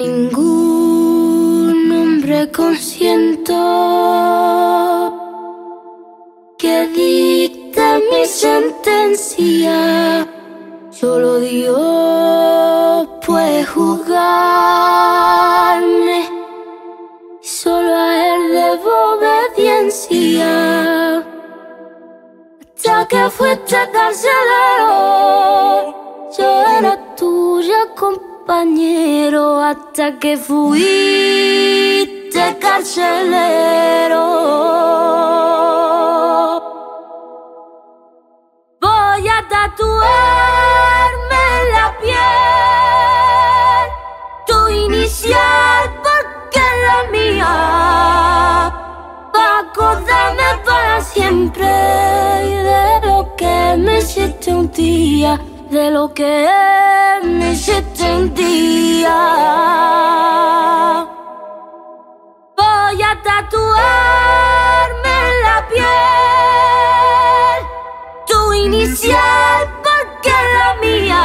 Ningún hombre consiento que dicte mi sentencia. Solo Dios puede juzgarme. Solo a Él debo obediencia. Hasta que fuiste carcelero, yo era tuya compañero. Hasta que fuiste carcelero. Voy a tatuarme la piel tu inicial porque la mía. Pa' acordarme para siempre de lo que me hiciste un día, de lo que me hiciste un día. Voy a tatuarme en la piel tu inicial porque es la mía.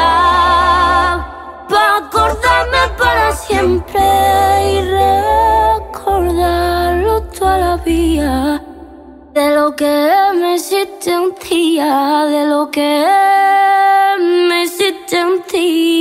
Para acordarme para siempre y recordarlo toda la vida. De lo que me hiciste un día, de lo que empty